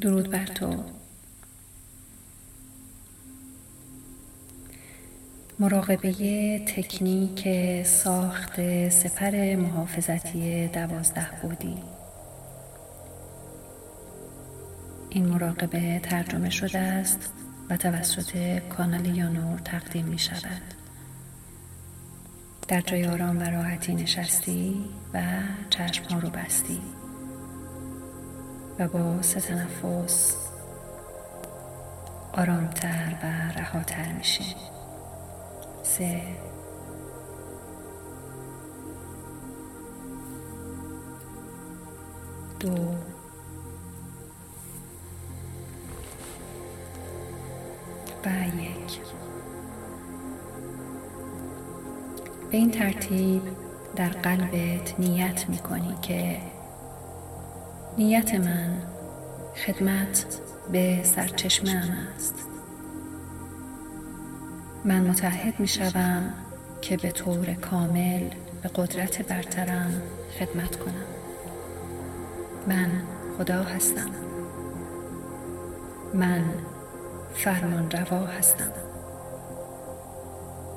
درود بر تو. مراقبه تکنیک ساخت سپر محافظتی دوازده بودی. این مراقبه ترجمه شده است و توسط کانال یانور تقدیم می شود. در جای آرام و راحتی نشستی و چشم رو بستی. و با سه تنفس آرامتر و رهاتر میشه سه. دو. و یک. به این ترتیب در قلبت نیت می‌کنی که نیت من خدمت به سرچشمه است. من متحد می شوم که به طور کامل به قدرت برترم خدمت کنم. من خدا هستم. من فرمان روا هستم.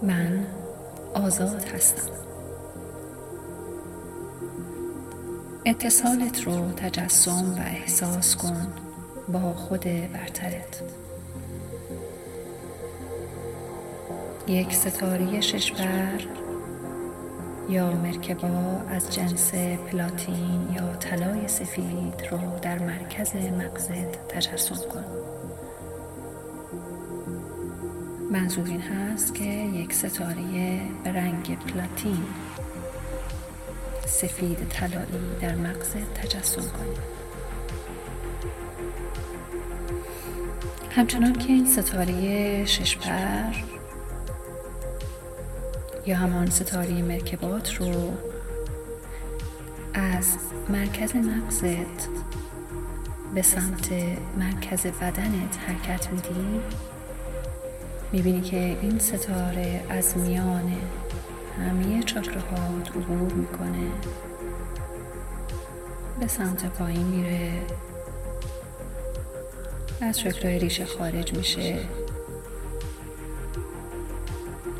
من آزاد هستم. اتصالت رو تجسم و احساس کن. با خود برترت. یک ستاره ششبر یا مرکبا از جنس پلاتین یا طلای سفید رو در مرکز مغزت تجسم کن. منظور این هست که یک ستاره به رنگ پلاتین سفید طلایی در مغز تجسم کنید همچنان که این ستاره ششپر یا همان ستاره مرکبات رو از مرکز مغزت به سمت مرکز بدنت حرکت میدی می‌بینی که این ستاره از میان همه چاکراهات عبور می‌کنه. به سمت پایین میره. از شکلهای ریشه خارج میشه.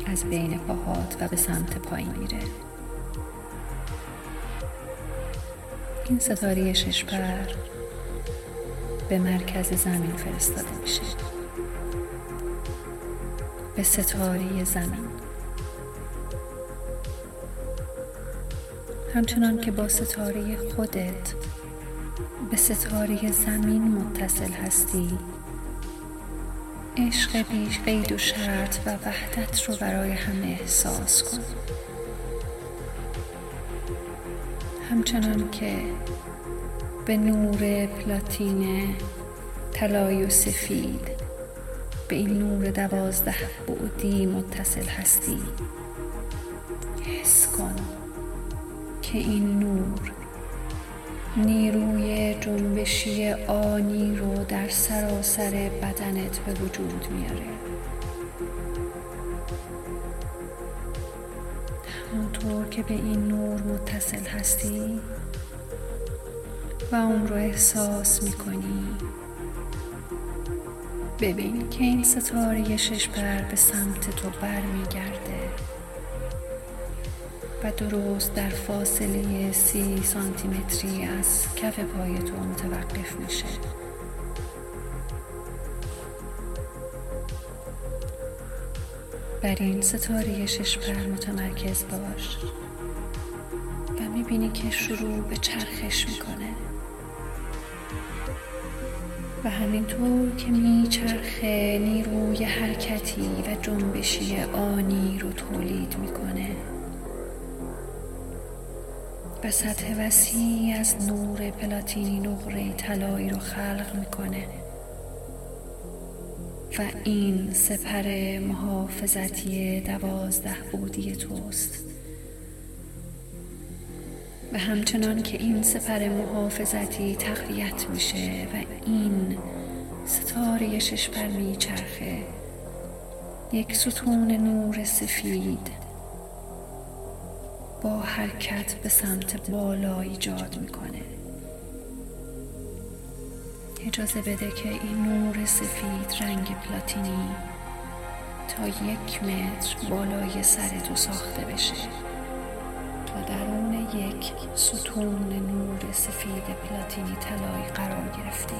از بین پاهات و به سمت پایین میره. این ستاره ششپر به مرکز زمین فرستاده میشه. به ستاره زمین. همچنان که با ستاره خودت به ستاره زمین متصل هستی. عشق بیش قید و شرط و وحدت رو برای همه احساس کن. همچنان که به نور پلاتین طلای و سفید به این نور دوازده بعدی متصل هستی. حس کن. که این نور. نیروی جنبشی آنی رو در سراسر بدنت به وجود میاره. همونطور که به این نور متصل هستی و اون رو احساس می‌کنی. ببین که این ستاره شش پر به سمت تو برمیگرده. درست در فاصله سی سانتیمتری از کف پای تو متوقف میشه. بر این ستاره شش پر متمرکز باش و می‌بینی که شروع به چرخش می‌کنه. و همینطور که میچرخه نیروی حرکتی و جنبشی آنی رو تولید می‌کنه. و سطح وسیعی از نور پلاتینی نقره طلایی رو خلق می‌کنه. و این سپر محافظتی دوازده بودی توست. و همچنان که این سپر محافظتی تقویت میشه و این ستاره ششپر میچرخه یک ستون نور سفید با حرکت به سمت بالا ایجاد می‌کنه. اجازه بده که این نور سفید رنگ پلاتینی تا یک متر بالای سر تو ساخته بشه. تا درون یک ستون نور سفید پلاتینی طلایی قرار گرفتی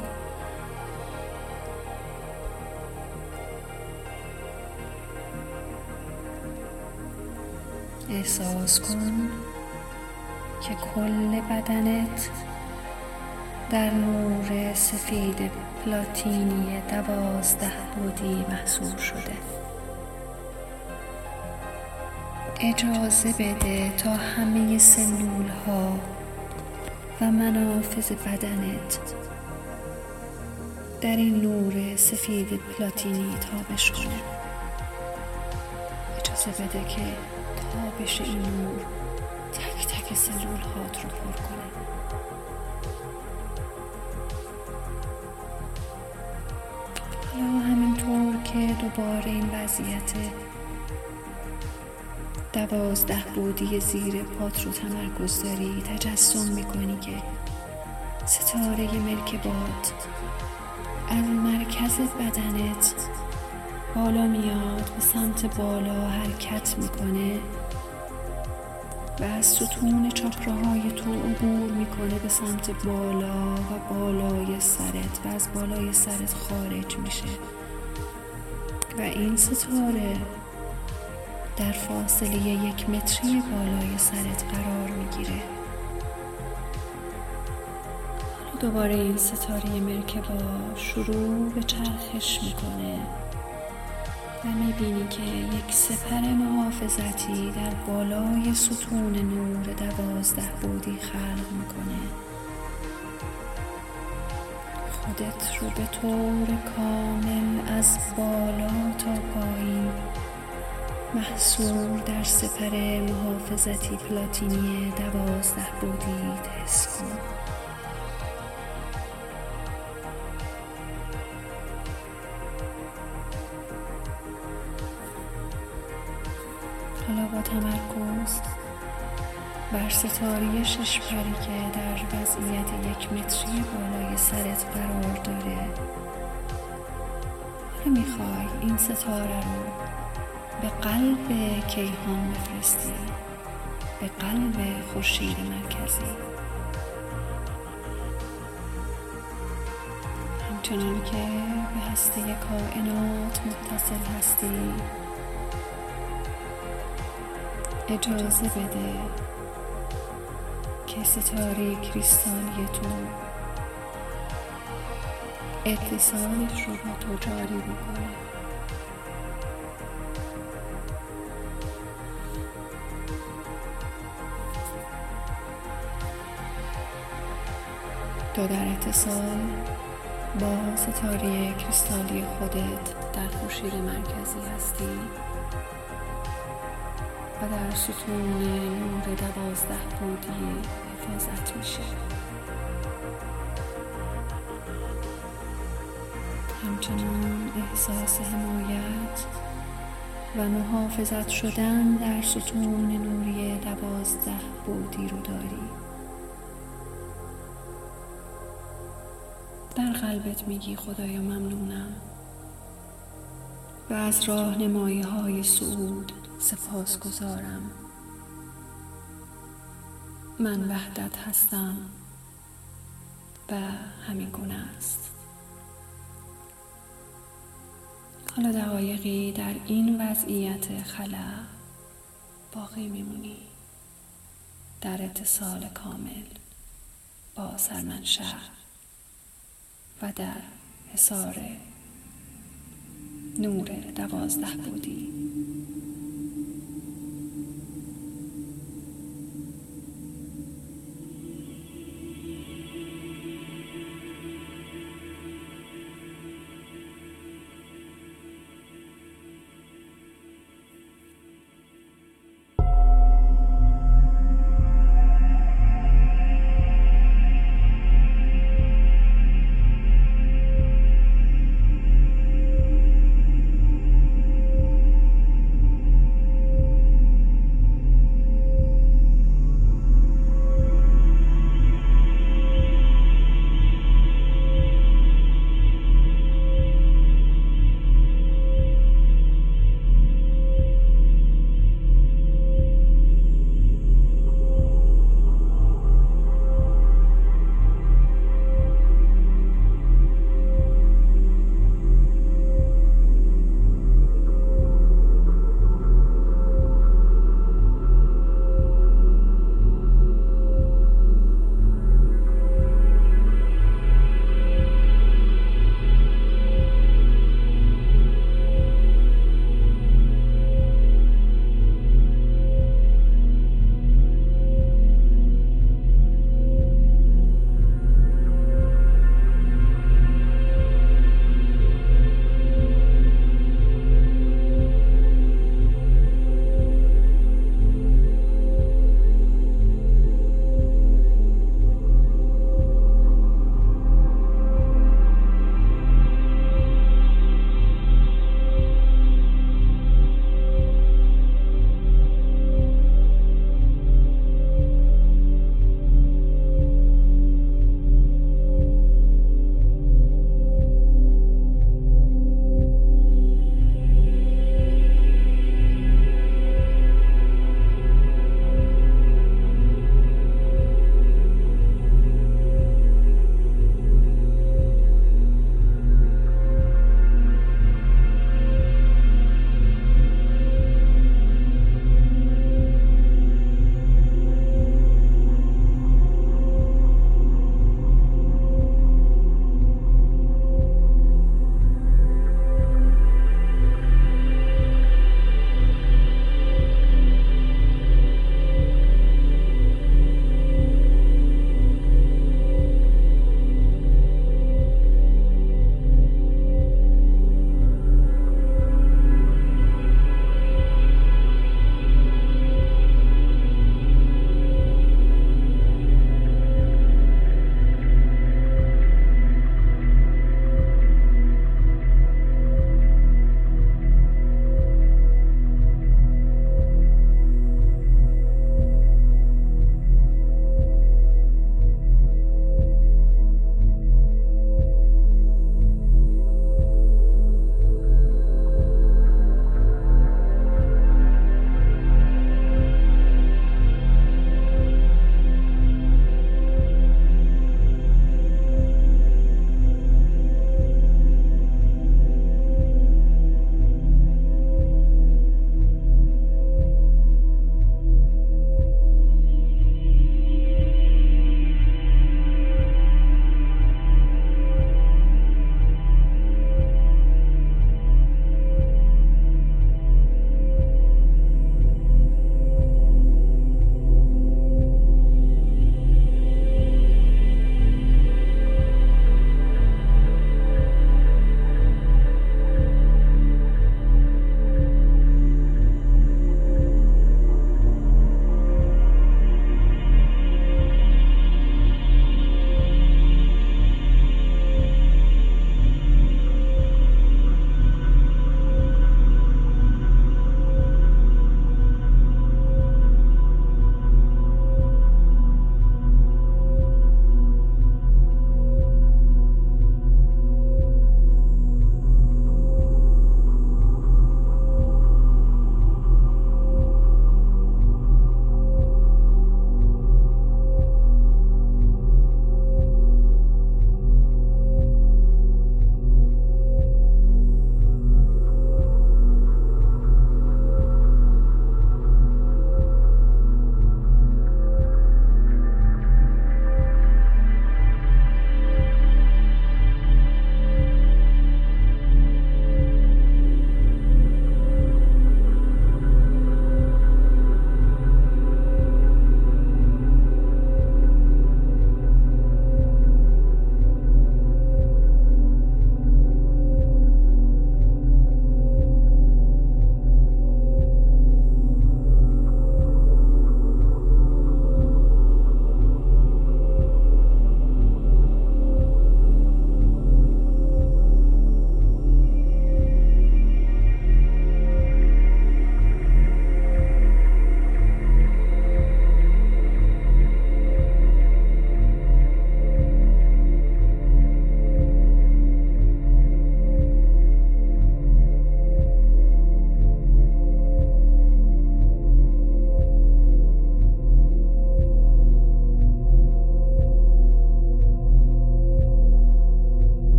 احساس کن که کل بدنت در نور سفید پلاتینی دوازده بودی محصول شده. اجازه بده تا همه سلول ها و منافذ بدنت در این نور سفید پلاتینی تابش کنه. اجازه بده که تابش این نور تک تک سلول هات رو پر کنه حالا همینطور که دوباره این وضعیت دوازده بودی زیر پات رو تمرکز داری تجسم می‌کنی که ستاره ملک باد از مرکز بدنت بالا میاد به سمت بالا حرکت می‌کنه. و از ستون چاکراهای تو عبور می‌کنه به سمت بالا و بالای سرت و از بالای سرت خارج میشه. و این ستاره در فاصله یک متری بالای سرت قرار می‌گیره. دوباره این ستاره مرکبا شروع به چرخش می‌کنه. و می‌بینی که یک سپر محافظتی در بالای ستون نور دوازده بودی خلق می‌کنه. خودت رو به طور کامل از بالا تا پایین محصول در سپر محافظتی پلاتینی دوازده بودی حس بر ستاره شش که در وضعیت یک متری بالای سرت قرار داره. حالا این ستاره رو به قلب کیهان بفرستی. به قلب خورشید مرکزی. همچنان که به هسته کائنات متصل هستی. اجازه بده که ستاره کریستالی تو اتصالش رو با تو جاری بکنه تو در اتصال با ستاره کریستالی خودت در خورشید مرکزی هستی. و در ستون نور دوازده بودی حفاظت میشه. همچنان احساس حمایت و محافظت شدن در ستون نوری دوازده بودی رو داری. در قلبت میگی خدایا ممنونم. و از راهنمایی های سعود سپاس گذارم من وحدت هستم و همین گونه است. حالا دقایقی در این وضعیت خلا باقی میمونی. در اتصال کامل با سرمنشأ و در حصار نور دوازده بودی.